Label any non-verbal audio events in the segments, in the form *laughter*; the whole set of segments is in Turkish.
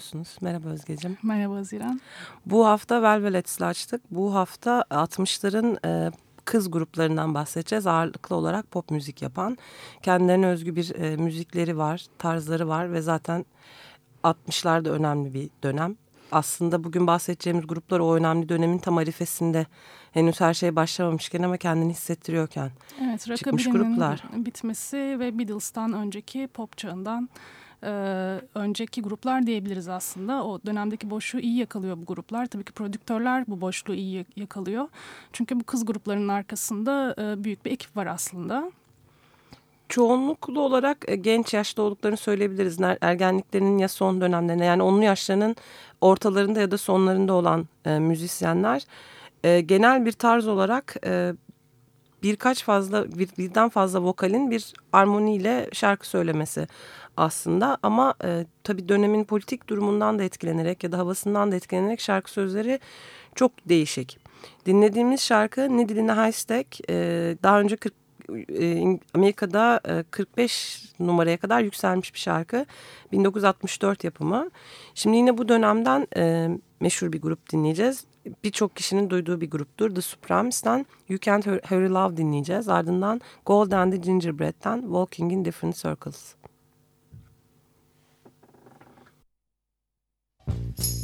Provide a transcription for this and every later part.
Dinliyorsunuz. Merhaba Özgeciğim. Merhaba Haziran. Bu hafta Velvet's'le açtık. Bu hafta 60'ların e, kız gruplarından bahsedeceğiz. Ağırlıklı olarak pop müzik yapan. Kendilerine özgü bir e, müzikleri var, tarzları var ve zaten 60'larda önemli bir dönem. Aslında bugün bahsedeceğimiz gruplar o önemli dönemin tam arifesinde henüz her şey başlamamışken ama kendini hissettiriyorken evet, çıkmış gruplar. bitmesi ve Beatles'tan önceki pop çağından e, önceki gruplar diyebiliriz aslında. O dönemdeki boşluğu iyi yakalıyor bu gruplar. Tabii ki prodüktörler bu boşluğu iyi yakalıyor. Çünkü bu kız gruplarının arkasında e, büyük bir ekip var aslında çoğunluklu olarak e, genç yaşta olduklarını söyleyebiliriz. Ergenliklerinin ya son dönemlerinde yani onlu yaşlarının ortalarında ya da sonlarında olan e, müzisyenler. E, genel bir tarz olarak e, birkaç fazla bir, birden fazla vokalin bir armoniyle şarkı söylemesi aslında ama e, tabii dönemin politik durumundan da etkilenerek ya da havasından da etkilenerek şarkı sözleri çok değişik. Dinlediğimiz şarkı Needle Haystack e, daha önce 40, e, Amerika'da e, 45 numaraya kadar yükselmiş bir şarkı. 1964 yapımı. Şimdi yine bu dönemden e, meşhur bir grup dinleyeceğiz. Birçok kişinin duyduğu bir gruptur. The Supremes'ten You Can't Hurry Love dinleyeceğiz. Ardından Gold and the Gingerbread'den Walking in Different Circles. Thank you.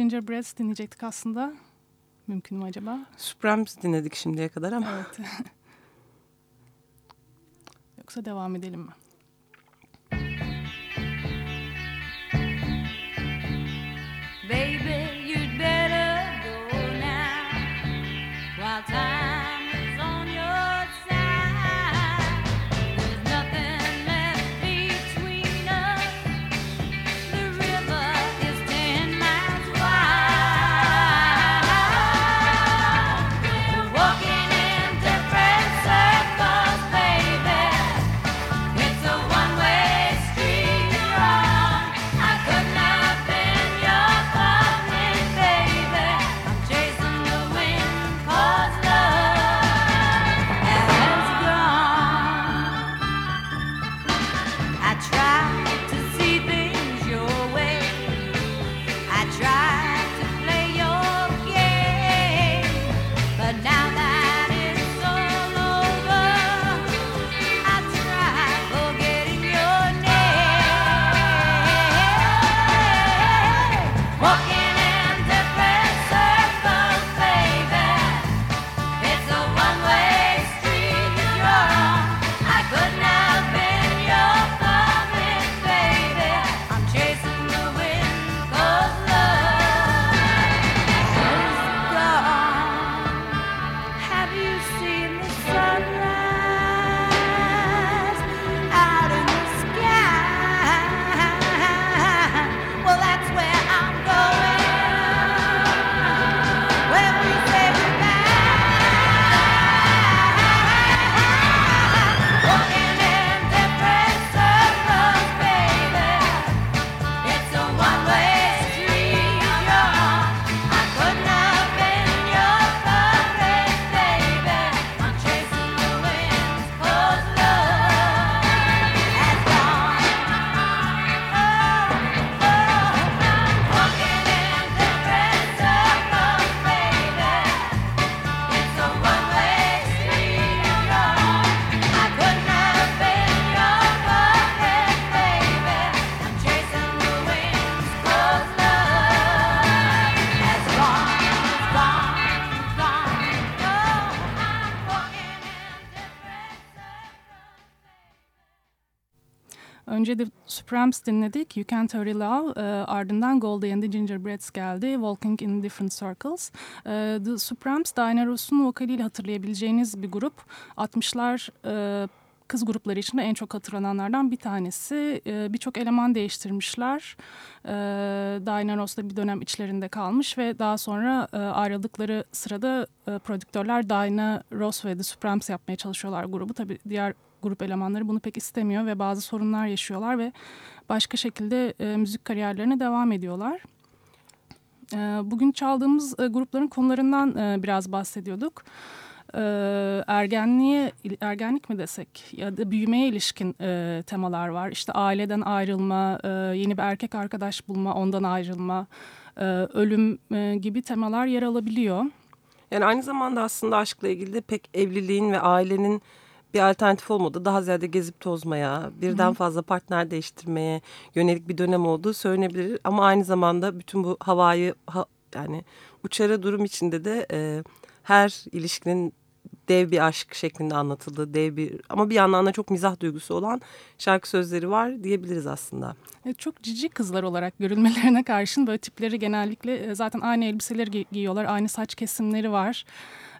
Gingerbreads dinleyecektik aslında. Mümkün mü acaba? Supremes dinledik şimdiye kadar ama. Evet. *laughs* Yoksa devam edelim mi? Baby, Supremes dinledik. You Can't Hurry Love. E, ardından Goldie and the Gingerbreads geldi. Walking in Different Circles. E, the Supremes, Diana Ross'un vokaliyle hatırlayabileceğiniz bir grup. 60'lar e, kız grupları içinde en çok hatırlananlardan bir tanesi. E, Birçok eleman değiştirmişler. E, Diana Ross da bir dönem içlerinde kalmış ve daha sonra e, ayrıldıkları sırada e, prodüktörler Diana Ross ve The Supremes yapmaya çalışıyorlar grubu. Tabii diğer grup elemanları bunu pek istemiyor ve bazı sorunlar yaşıyorlar ve başka şekilde e, müzik kariyerlerine devam ediyorlar. E, bugün çaldığımız e, grupların konularından e, biraz bahsediyorduk. E, ergenliğe, ergenlik mi desek ya da büyümeye ilişkin e, temalar var. İşte aileden ayrılma, e, yeni bir erkek arkadaş bulma, ondan ayrılma, e, ölüm e, gibi temalar yer alabiliyor. Yani aynı zamanda aslında aşkla ilgili de pek evliliğin ve ailenin bir alternatif olmadı. Daha ziyade gezip tozmaya, birden Hı. fazla partner değiştirmeye yönelik bir dönem olduğu söylenebilir. Ama aynı zamanda bütün bu havayı ha, yani uçarı durum içinde de e, her ilişkinin dev bir aşk şeklinde anlatıldığı dev bir ama bir yandan da çok mizah duygusu olan şarkı sözleri var diyebiliriz aslında. Evet, çok cici kızlar olarak görülmelerine karşın böyle tipleri genellikle zaten aynı elbiseleri gi giyiyorlar, aynı saç kesimleri var.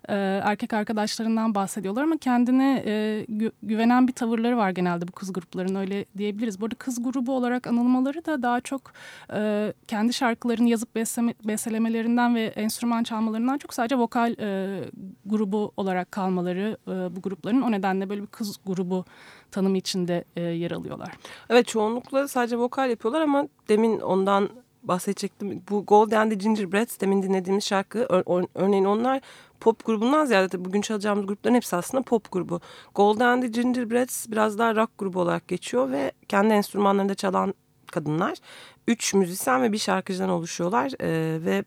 Ee, erkek arkadaşlarından bahsediyorlar ama kendine e, gü güvenen bir tavırları var genelde bu kız gruplarının öyle diyebiliriz. Bu arada kız grubu olarak anılmaları da daha çok e, kendi şarkılarını yazıp besleme, bestelemelerinden ve enstrüman çalmalarından çok sadece vokal e, grubu olarak kalmaları e, bu grupların o nedenle böyle bir kız grubu tanımı içinde e, yer alıyorlar. Evet çoğunlukla sadece vokal yapıyorlar ama demin ondan bahsedecektim. Bu Gold and the Gingerbreads demin dinlediğimiz şarkı ör, örneğin onlar pop grubundan ziyade bugün çalacağımız grupların hepsi aslında pop grubu. Gold and the Gingerbreads biraz daha rock grubu olarak geçiyor ve kendi enstrümanlarında çalan kadınlar. Üç müzisyen ve bir şarkıcıdan oluşuyorlar ee, ve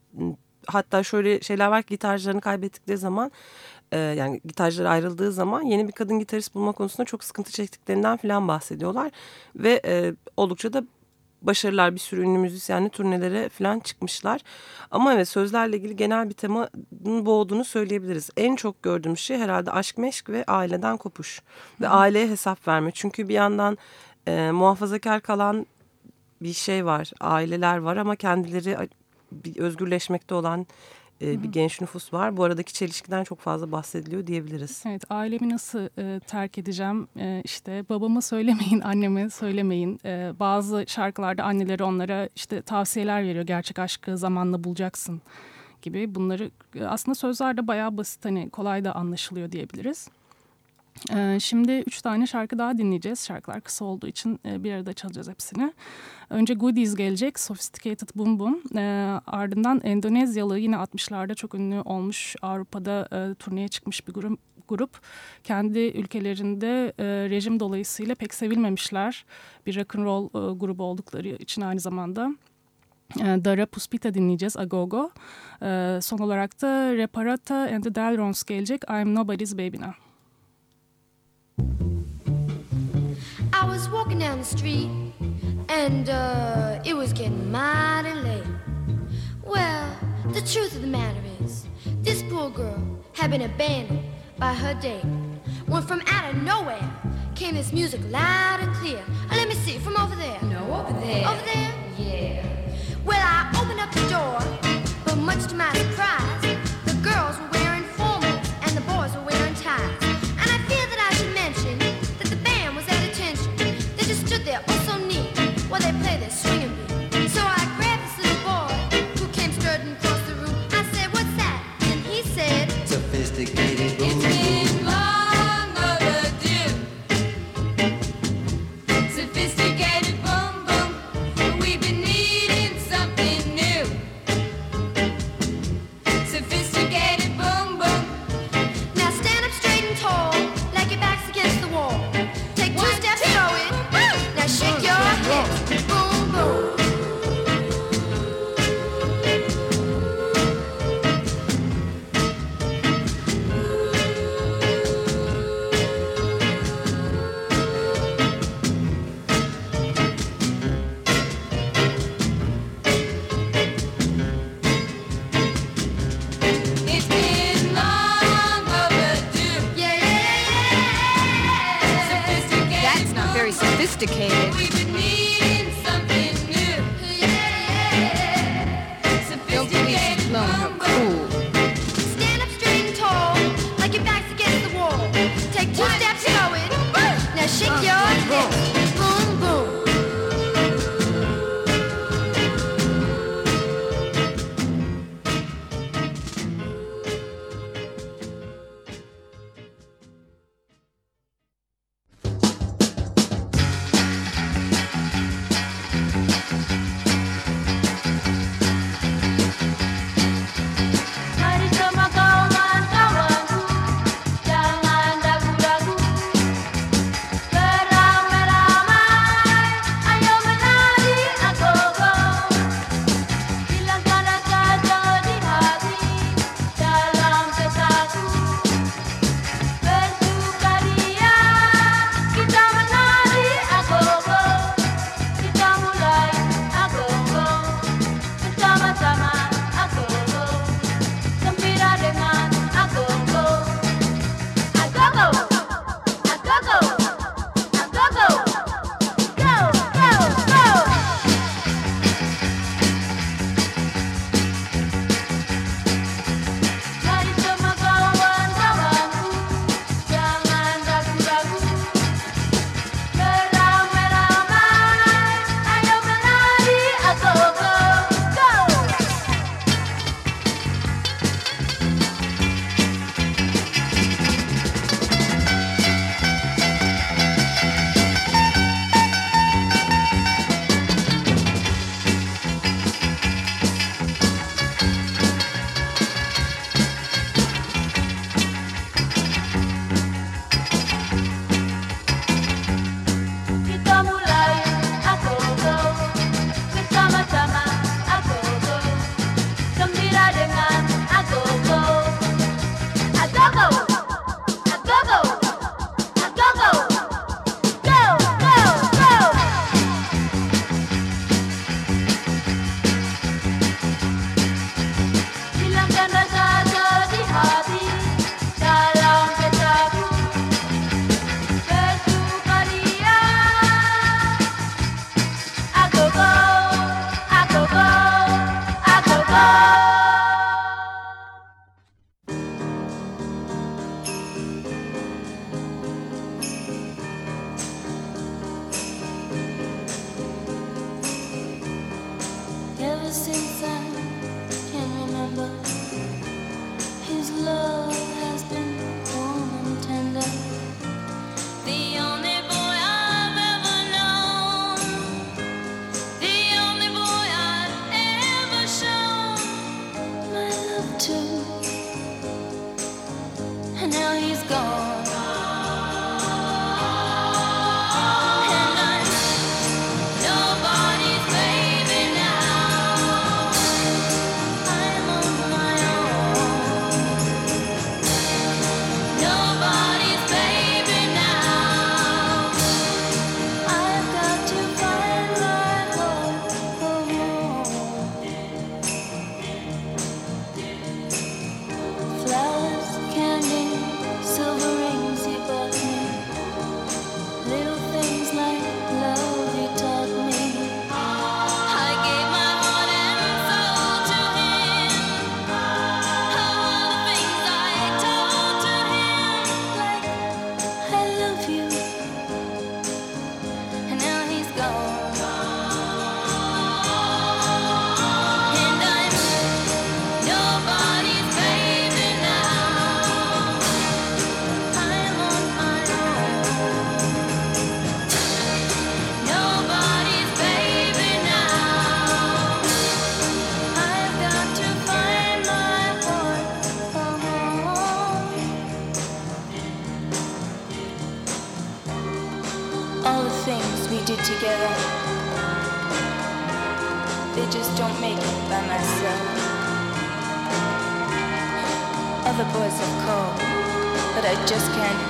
hatta şöyle şeyler var ki gitarcılarını kaybettikleri zaman yani gitarcılar ayrıldığı zaman yeni bir kadın gitarist bulma konusunda çok sıkıntı çektiklerinden falan bahsediyorlar. Ve e, oldukça da başarılar bir sürü ünlü müzisyenli turnelere falan çıkmışlar. Ama evet sözlerle ilgili genel bir temanın bu olduğunu söyleyebiliriz. En çok gördüğüm şey herhalde aşk meşk ve aileden kopuş. Ve aileye hesap verme. Çünkü bir yandan e, muhafazakar kalan bir şey var. Aileler var ama kendileri bir özgürleşmekte olan e, bir genç nüfus var. Bu aradaki çelişkiden çok fazla bahsediliyor diyebiliriz. Evet ailemi nasıl e, terk edeceğim e, işte babamı söylemeyin *laughs* anneme söylemeyin. E, bazı şarkılarda anneleri onlara işte tavsiyeler veriyor gerçek aşkı zamanla bulacaksın gibi. Bunları e, aslında sözlerde bayağı basit hani kolay da anlaşılıyor diyebiliriz. Ee, şimdi üç tane şarkı daha dinleyeceğiz. Şarkılar kısa olduğu için e, bir arada çalacağız hepsini. Önce Goodies gelecek, Sophisticated Boom Boom. Ee, ardından Endonezyalı yine 60'larda çok ünlü olmuş Avrupa'da e, turneye çıkmış bir grup. grup. Kendi ülkelerinde e, rejim dolayısıyla pek sevilmemişler. Bir rock'n'roll e, grubu oldukları için aynı zamanda. Dara Puspita dinleyeceğiz, Agogo. Son olarak da Reparata and the Delrons gelecek, I'm Nobody's Baby Now. I was walking down the street and uh, it was getting mighty late. Well, the truth of the matter is, this poor girl had been abandoned by her date. When from out of nowhere came this music loud and clear. Uh, let me see, from over there. No, over there. Over there? Yeah. Well, I opened up the door, but much to my surprise, the girls were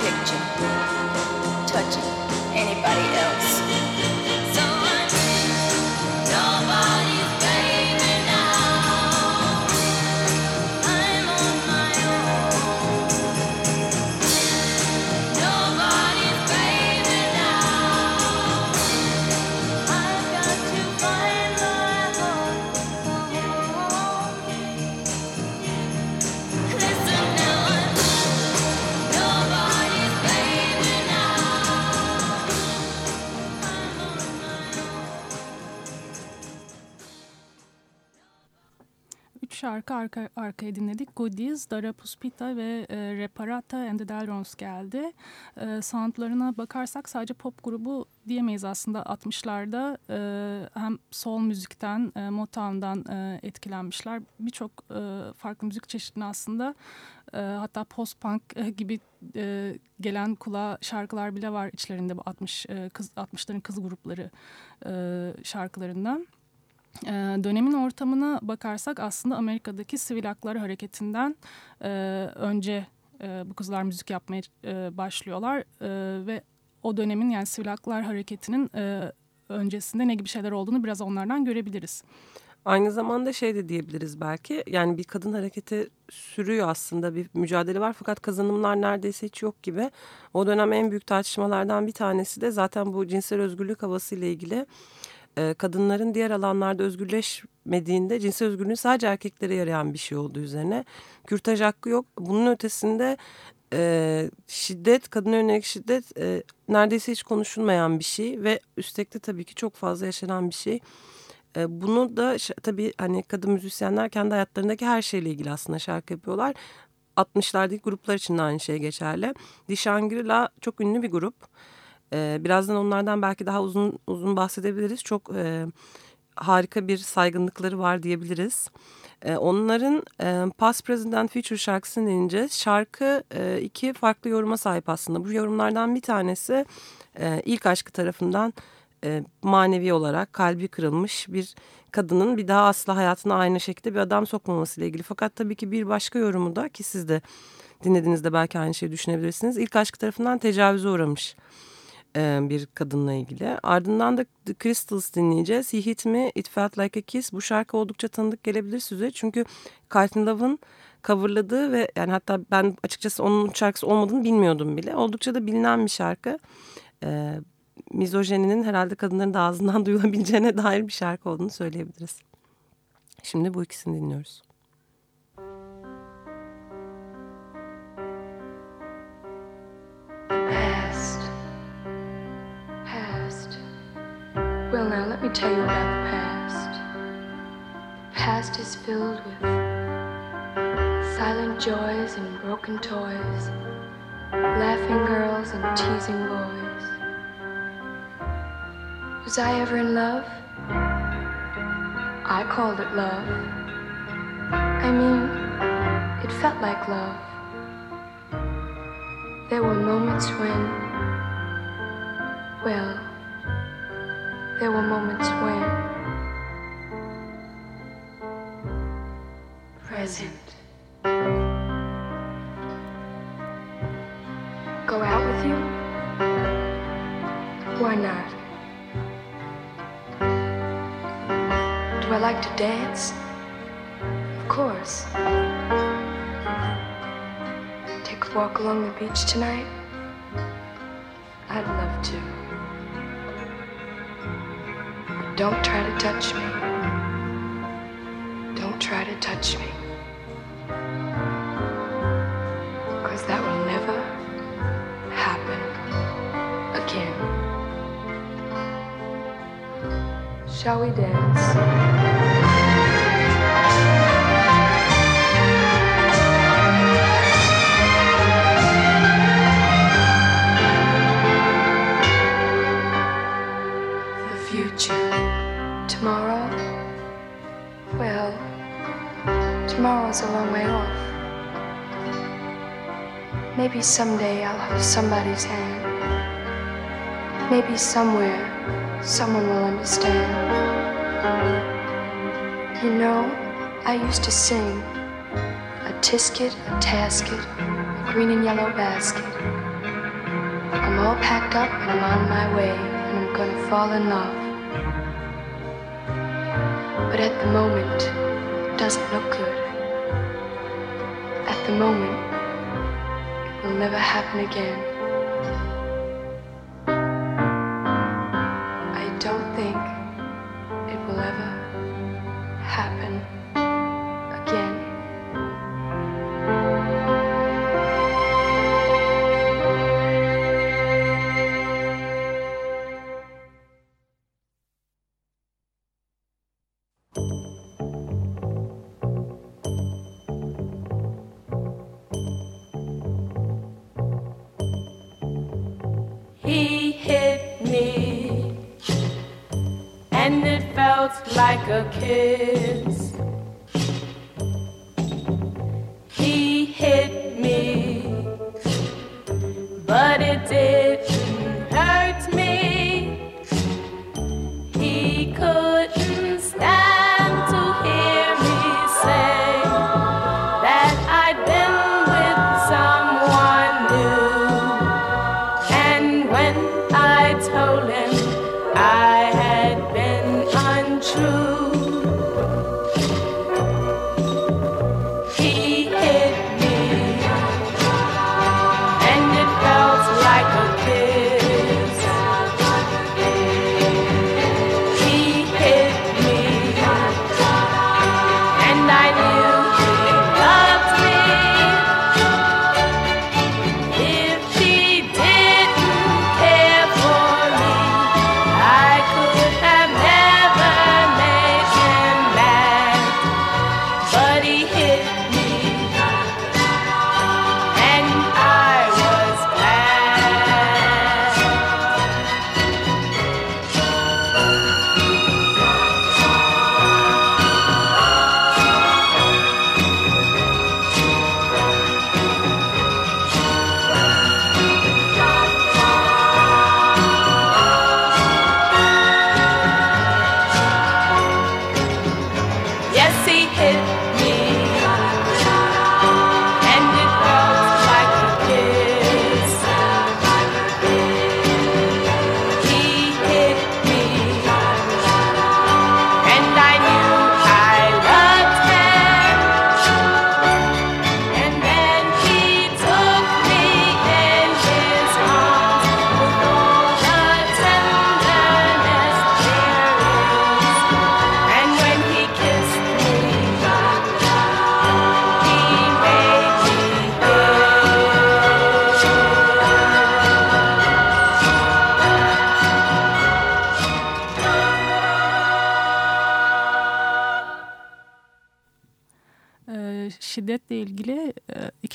picture Goodies, Dara Puspita ve e, Reparata and the Delrons geldi. E, soundlarına bakarsak sadece pop grubu diyemeyiz aslında 60'larda. E, hem soul müzikten, e, Motown'dan e, etkilenmişler. Birçok e, farklı müzik çeşidini aslında e, hatta post-punk e, gibi e, gelen kulağa şarkılar bile var içlerinde bu 60 e, kız 60'ların kız grupları e, şarkılarından. Ee, dönemin ortamına bakarsak aslında Amerika'daki sivil haklar hareketinden e, önce e, bu kızlar müzik yapmaya e, başlıyorlar ve o dönemin yani sivil haklar hareketinin öncesinde ne gibi şeyler olduğunu biraz onlardan görebiliriz. Aynı zamanda şey de diyebiliriz belki yani bir kadın hareketi sürüyor aslında bir mücadele var fakat kazanımlar neredeyse hiç yok gibi. O dönem en büyük tartışmalardan bir tanesi de zaten bu cinsel özgürlük havası ile ilgili e, kadınların diğer alanlarda özgürleşmediğinde cinsel özgürlüğün sadece erkeklere yarayan bir şey olduğu üzerine. Kürtaj hakkı yok. Bunun ötesinde e, şiddet, kadın yönelik şiddet e, neredeyse hiç konuşulmayan bir şey ve üstek de tabii ki çok fazla yaşanan bir şey. Bunu da tabii hani kadın müzisyenler kendi hayatlarındaki her şeyle ilgili aslında şarkı yapıyorlar. 60'lardaki gruplar için de aynı şey geçerli. Dişangri-La çok ünlü bir grup. E, birazdan onlardan belki daha uzun uzun bahsedebiliriz. Çok e, harika bir saygınlıkları var diyebiliriz. E, onların e, Past Present and Future şarkısını dinleyeceğiz. Şarkı e, iki farklı yoruma sahip aslında. Bu yorumlardan bir tanesi e, ilk aşkı tarafından e, manevi olarak kalbi kırılmış bir kadının bir daha asla hayatına aynı şekilde bir adam sokmaması ile ilgili. Fakat tabii ki bir başka yorumu da ki siz de dinlediğinizde belki aynı şeyi düşünebilirsiniz. İlk aşkı tarafından tecavüze uğramış e, bir kadınla ilgili. Ardından da The Crystals dinleyeceğiz. He Hit Me, It Felt Like a Kiss. Bu şarkı oldukça tanıdık gelebilir size. Çünkü Courtney Love'ın coverladığı ve yani hatta ben açıkçası onun şarkısı olmadığını bilmiyordum bile. Oldukça da bilinen bir şarkı. E, mizojeninin herhalde kadınların da ağzından *laughs* duyulabileceğine dair bir şarkı olduğunu söyleyebiliriz. Şimdi bu ikisini dinliyoruz. Tell you about the past. The past is filled with silent joys and broken toys, laughing girls and teasing boys. Was I ever in love? I called it love. I mean, it felt like love. There were moments when, well, there were moments when. Present. Go out with you? Why not? Do I like to dance? Of course. Take a walk along the beach tonight? I'd love to. Don't try to touch me. Don't try to touch me. Because that will never happen again. Shall we dance? Someday I'll hold somebody's hand. Maybe somewhere someone will understand. You know, I used to sing a tisket, a tasket, a green and yellow basket. I'm all packed up and I'm on my way and I'm gonna fall in love. But at the moment, it doesn't look good. At the moment, never happen again.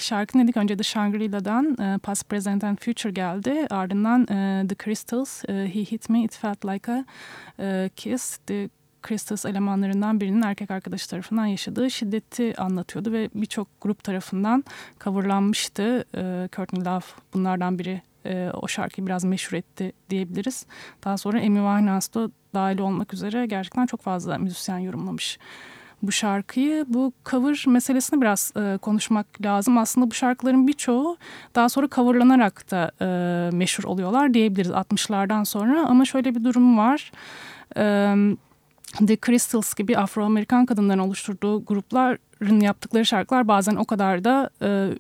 Şarkı dedik. Önce The Shangri-La'dan e, Past, Present and Future geldi. Ardından e, The Crystals, e, He Hit Me, It Felt Like a e, Kiss. The Crystals elemanlarından birinin erkek arkadaşı tarafından yaşadığı şiddeti anlatıyordu ve birçok grup tarafından coverlanmıştı. E, Courtney Love bunlardan biri e, o şarkıyı biraz meşhur etti diyebiliriz. Daha sonra Amy Winehouse da dahil olmak üzere gerçekten çok fazla müzisyen yorumlamış bu şarkıyı. Bu cover meselesini biraz e, konuşmak lazım. Aslında bu şarkıların birçoğu daha sonra coverlanarak da e, meşhur oluyorlar diyebiliriz 60'lardan sonra. Ama şöyle bir durum var. E, The Crystals gibi Afro-Amerikan kadınların oluşturduğu grupların yaptıkları şarkılar bazen o kadar da e,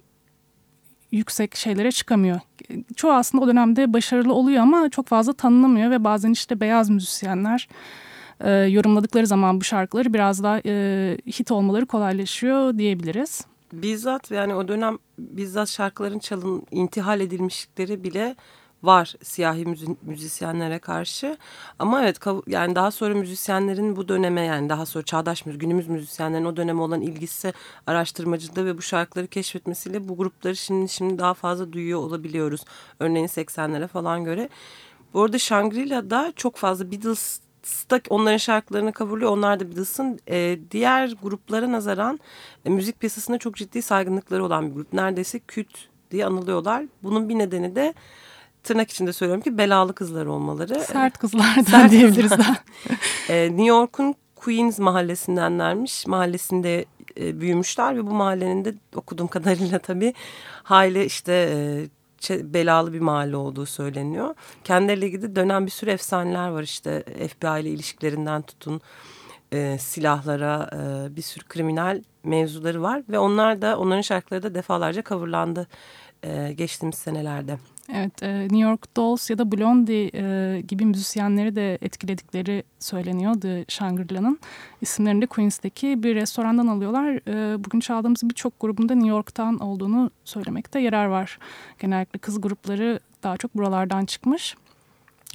yüksek şeylere çıkamıyor. Çoğu aslında o dönemde başarılı oluyor ama çok fazla tanınamıyor ve bazen işte beyaz müzisyenler e, yorumladıkları zaman bu şarkıları biraz daha e, hit olmaları kolaylaşıyor diyebiliriz. Bizzat yani o dönem bizzat şarkıların çalın intihal edilmişlikleri bile var siyahi müzi- müzisyenlere karşı. Ama evet yani daha sonra müzisyenlerin bu döneme yani daha sonra çağdaş günümüz müzisyenlerin o döneme olan ilgisi araştırmacıda ve bu şarkıları keşfetmesiyle bu grupları şimdi şimdi daha fazla duyuyor olabiliyoruz. Örneğin 80'lere falan göre. Bu arada Shangri-La'da çok fazla Beatles da onların şarkılarını coverlıyor. Onlar da Beatles'ın e, diğer gruplara nazaran e, müzik piyasasında çok ciddi saygınlıkları olan bir grup. Neredeyse küt diye anılıyorlar. Bunun bir nedeni de tırnak içinde söylüyorum ki belalı kızlar olmaları. Sert kızlardan Sert diyebiliriz daha. *laughs* Ee, New York'un Queens mahallesindenlermiş. Mahallesinde e, büyümüşler ve bu mahallenin de okuduğum kadarıyla tabii hayli işte e, belalı bir mahalle olduğu söyleniyor. Kendileriyle ilgili dönen bir sürü efsaneler var işte FBI ile ilişkilerinden tutun e, silahlara e, bir sürü kriminal mevzuları var ve onlar da onların şarkıları da defalarca coverlandı e, geçtiğimiz senelerde. Evet, e, New York Dolls ya da Blondie e, gibi müzisyenleri de etkiledikleri söyleniyor The Shangri-La'nın. İsimlerini de Queens'teki bir restorandan alıyorlar. E, bugün çaldığımız birçok grubun da New York'tan olduğunu söylemekte yarar var. Genellikle kız grupları daha çok buralardan çıkmış.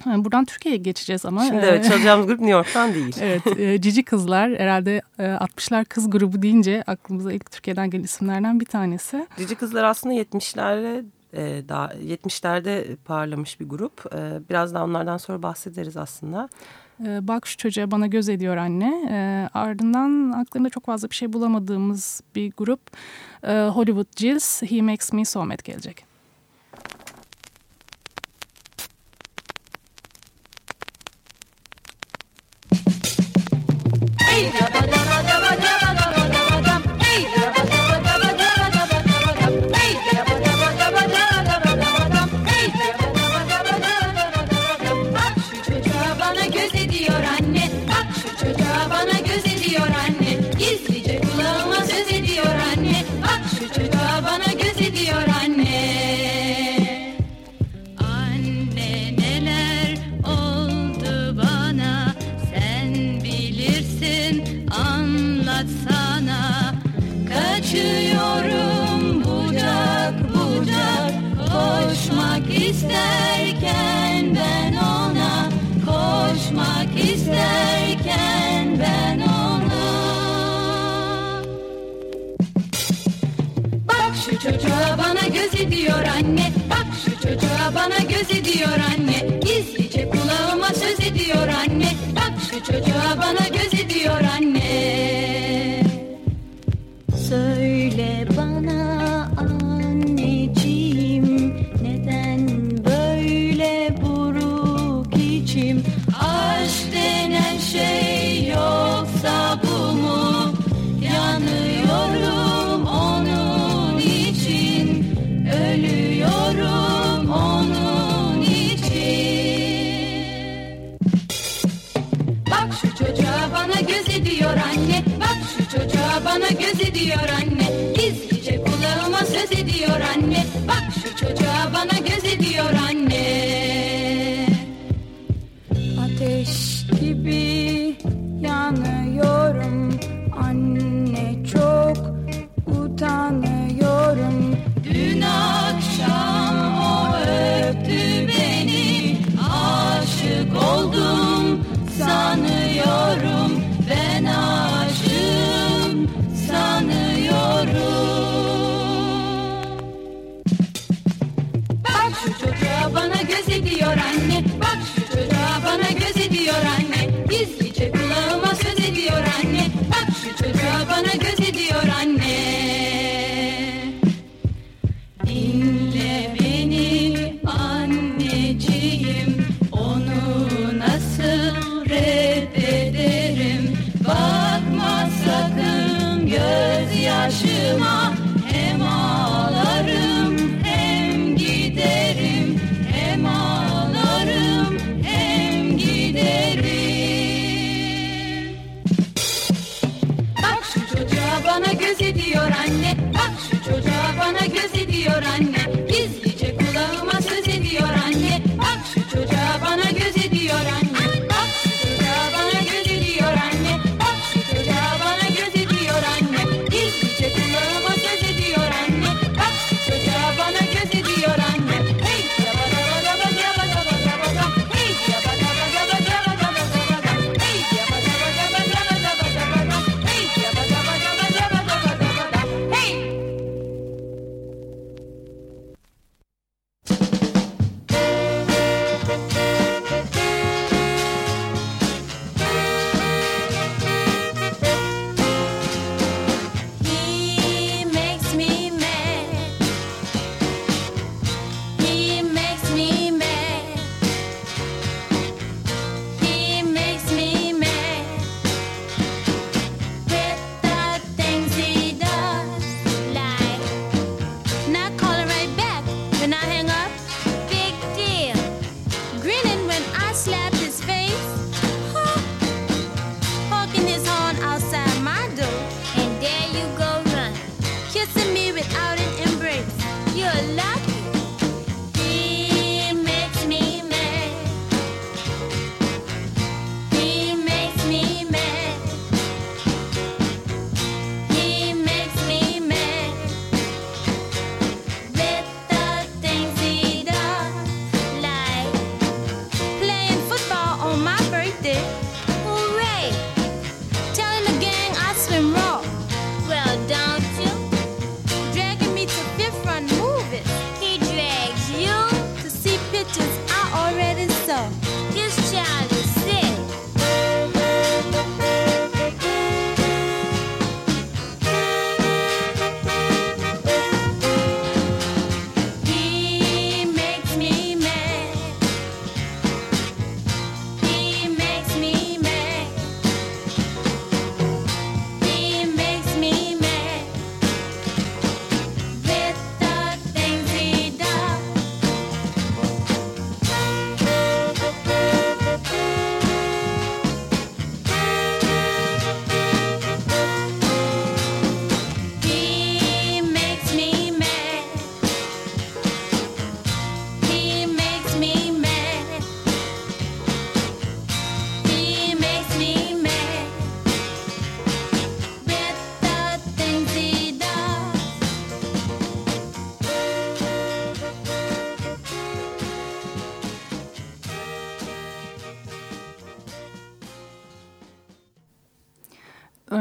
Buradan Türkiye'ye geçeceğiz ama. Şimdi evet çalacağımız grup New York'tan değil. *laughs* Evet, Cici Kızlar herhalde e, 60'lar kız grubu deyince aklımıza ilk Türkiye'den gelen isimlerden bir tanesi. Cici Kızlar aslında 70'lerde e, daha 70'lerde parlamış bir grup. E, biraz daha onlardan sonra bahsederiz aslında. E, bak şu çocuğa bana göz ediyor anne. E, ardından aklımda çok fazla bir şey bulamadığımız bir grup Hollywood Jills He Makes Me So Mad gelecek. Göz ediyor anne. Gizlice kulağıma söz ediyor anne. Bak şu çocuğa bana göz ediyor anne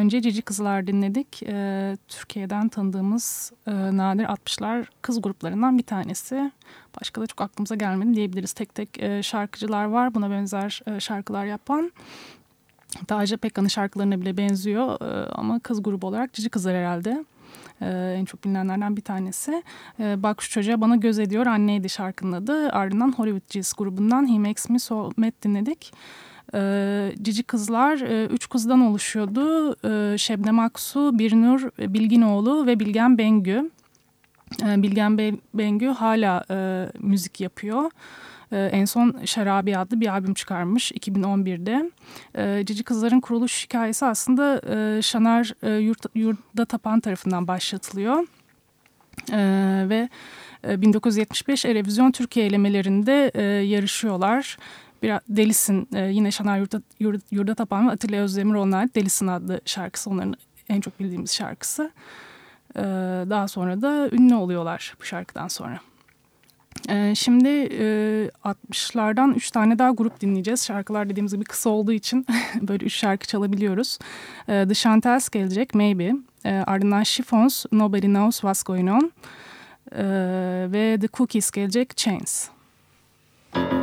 önce Cici Kızlar dinledik. E, Türkiye'den tanıdığımız e, nadir 60'lar kız gruplarından bir tanesi. Başka da çok aklımıza gelmedi diyebiliriz. Tek tek e, şarkıcılar var buna benzer e, şarkılar yapan. Ajda Pekkan'ın şarkılarına bile benziyor e, ama kız grubu olarak Cici Kızlar herhalde. E, en çok bilinenlerden bir tanesi. E, Bak şu çocuğa bana göz ediyor anneydi şarkının adı. Ardından Hollywood G's grubundan He Makes Me So Mad dinledik. E, Cici Kızlar e, üç kızdan oluşuyordu. E, Şebnem Aksu, Birnur Bilginoğlu ve Bilgen Bengü. E, Bilgen Be Bengü hala e, müzik yapıyor. E, en son Şarabi adlı bir albüm çıkarmış 2011'de. E, Cici Kızlar'ın kuruluş hikayesi aslında e, Şanar e, Yurt, Yurda Tapan tarafından başlatılıyor. E, ve e, 1975 Erevizyon Türkiye elemelerinde e, yarışıyorlar. Bir Delisin e, yine Şanar Yurda, Yurda, Yurda Tapan ve Atilla Özdemiroğlu'na ait Delisin adlı şarkısı onların en çok bildiğimiz şarkısı. E, daha sonra da ünlü oluyorlar bu şarkıdan sonra. Ee, şimdi e, 60'lardan 3 tane daha grup dinleyeceğiz. Şarkılar dediğimiz gibi kısa olduğu için *laughs* böyle 3 şarkı çalabiliyoruz. Ee, The Chantels gelecek Maybe. Ee, ardından Chiffons Nobody Knows What's Going On. Ee, ve The Cookies gelecek Chains. And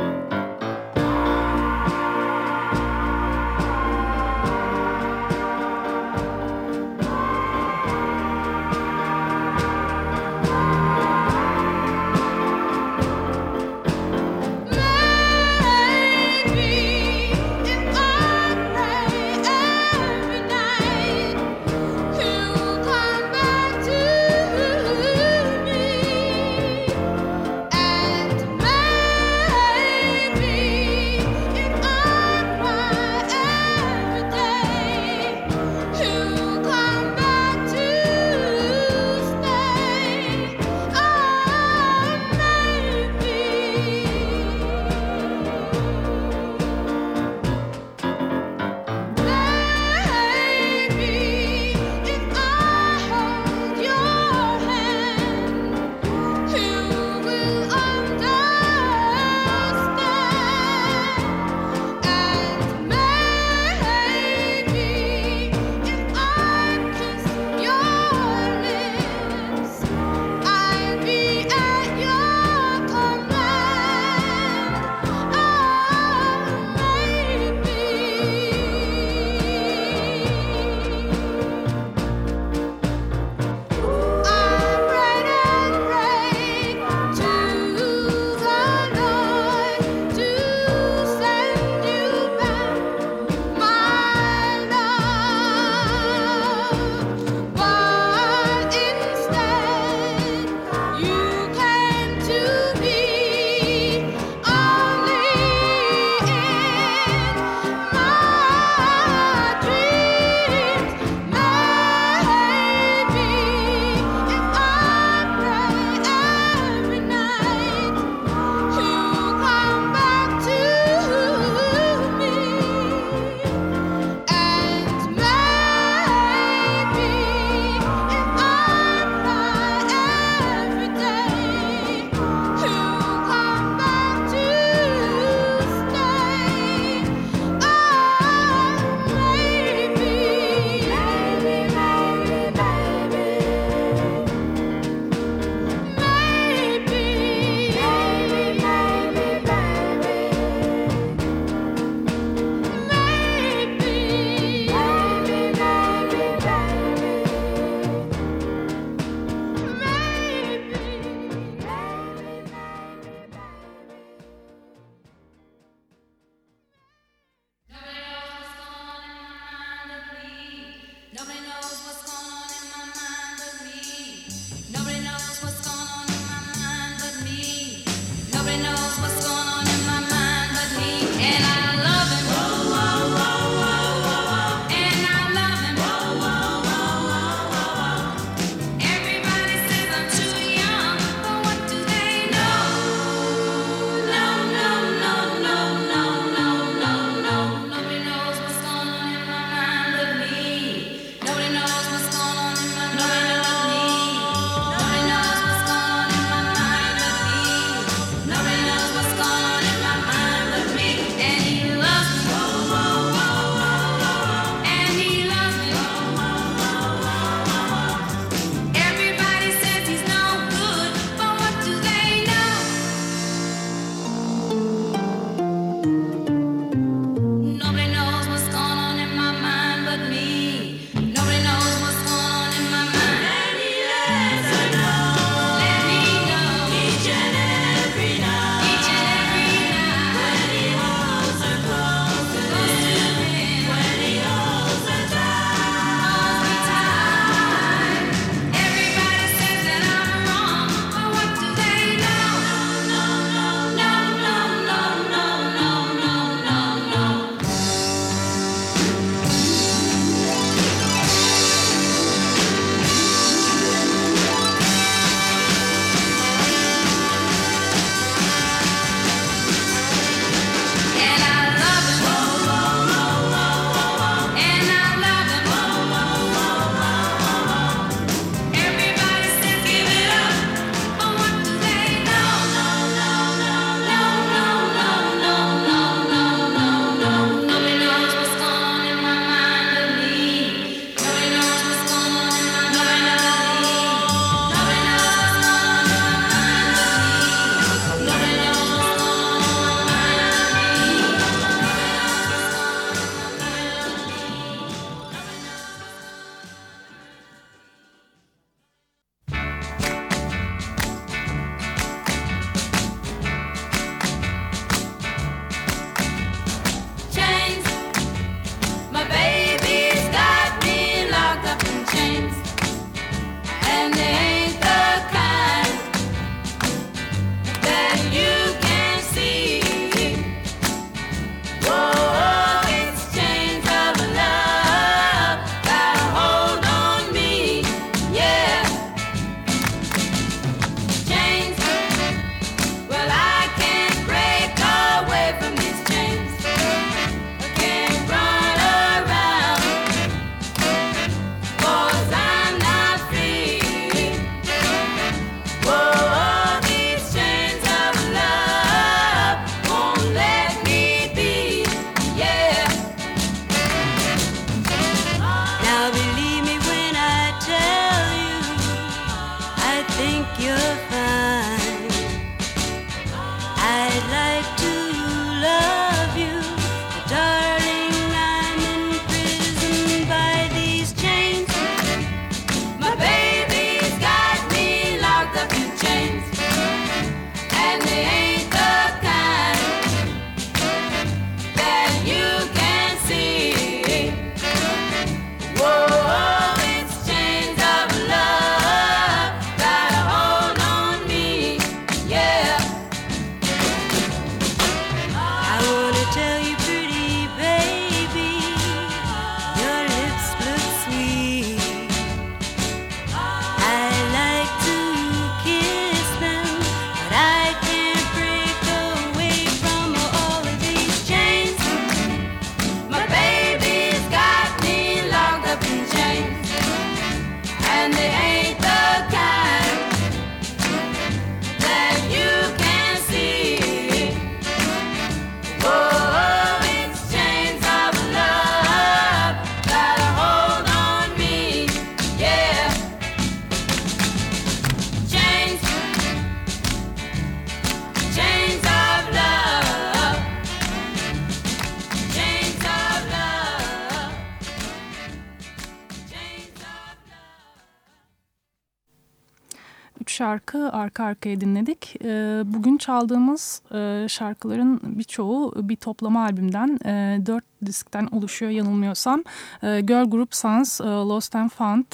arka arkaya dinledik. E, bugün çaldığımız e, şarkıların birçoğu bir toplama albümden e, dört diskten oluşuyor yanılmıyorsam. E, Girl Group Sons, Lost and Found,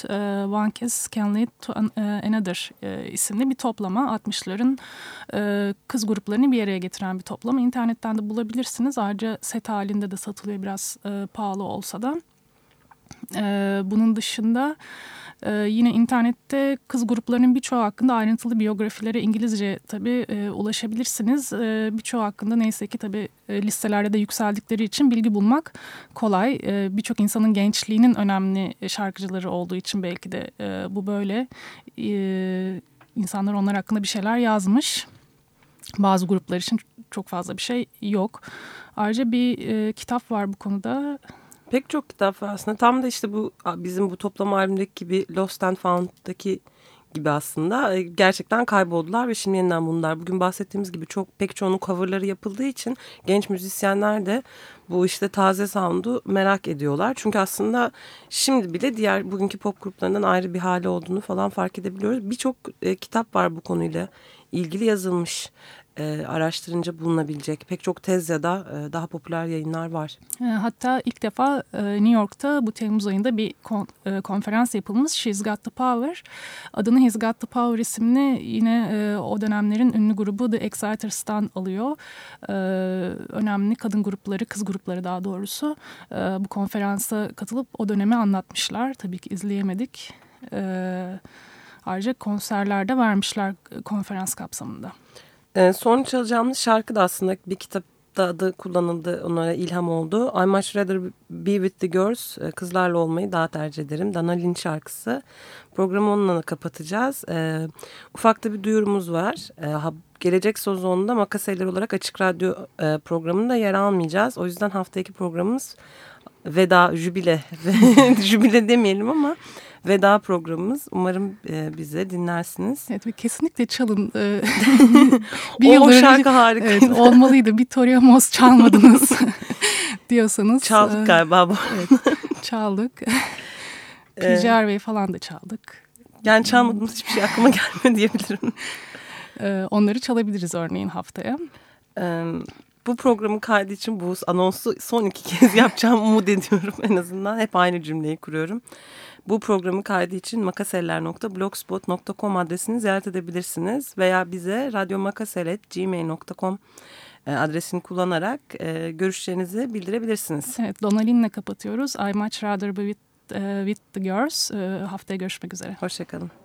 One Kiss Can Lead to an, Another isimli bir toplama. 60'ların e, kız gruplarını bir araya getiren bir toplama. İnternetten de bulabilirsiniz. Ayrıca set halinde de satılıyor biraz pahalı olsa da. Bunun dışında... Ee, yine internette kız gruplarının birçoğu hakkında ayrıntılı biyografilere İngilizce tabii e, ulaşabilirsiniz. E, birçoğu hakkında neyse ki tabii e, listelerde de yükseldikleri için bilgi bulmak kolay. E, birçok insanın gençliğinin önemli şarkıcıları olduğu için belki de e, bu böyle. E, insanlar onlar hakkında bir şeyler yazmış. Bazı gruplar için çok fazla bir şey yok. Ayrıca bir e, kitap var bu konuda. Pek çok kitap var aslında. Tam da işte bu bizim bu toplama albümdeki gibi Lost and Found'daki gibi aslında gerçekten kayboldular ve şimdi yeniden bunlar. Bugün bahsettiğimiz gibi çok pek çoğunun coverları yapıldığı için genç müzisyenler de bu işte taze sound'u merak ediyorlar. Çünkü aslında şimdi bile diğer bugünkü pop gruplarından ayrı bir hali olduğunu falan fark edebiliyoruz. Birçok e, kitap var bu konuyla ilgili yazılmış e, araştırınca bulunabilecek pek çok tez ya da e, daha popüler yayınlar var. E, hatta ilk defa e, New York'ta bu Temmuz ayında bir kon, e, konferans yapılmış. She's Got The Power. Adını He's Got The Power isimli yine e, o dönemlerin ünlü grubu The Exciters'tan alıyor. E, önemli kadın grupları, kız grupları daha doğrusu e, bu konferansa katılıp o dönemi anlatmışlar. Tabii ki izleyemedik. E, ayrıca konserlerde vermişler konferans kapsamında. E, son çalacağımız şarkı da aslında bir kitapta adı kullanıldı. Onlara ilham oldu. I much rather be with the girls. E, kızlarla olmayı daha tercih ederim. Dana Lynn şarkısı. Programı onunla kapatacağız. E, ufakta bir duyurumuz var. E, gelecek sezonunda Makaseler olarak Açık Radyo e, programında yer almayacağız. O yüzden haftaki programımız veda, jübile. *laughs* jübile demeyelim ama veda programımız. Umarım e, bize dinlersiniz. Evet ve kesinlikle çalın. E, *laughs* bir o şarkı harika. Evet, olmalıydı. Bir Toria Moss çalmadınız *laughs* diyorsanız. Çaldık e, galiba bu. Evet, çaldık. *laughs* PJ Harvey falan da çaldık. Yani çalmadığımız hiçbir şey aklıma gelmedi diyebilirim. E, onları çalabiliriz örneğin haftaya. E, bu programın kaydı için bu anonsu son iki kez yapacağım umut ediyorum en azından. Hep aynı cümleyi kuruyorum. Bu programı kaydı için makaseller.blogspot.com adresini ziyaret edebilirsiniz. Veya bize radyomakasel.gmail.com adresini kullanarak e, görüşlerinizi bildirebilirsiniz. Evet, Donalin'le kapatıyoruz. I much rather be with, uh, with the girls. Uh, haftaya görüşmek üzere. Hoşçakalın.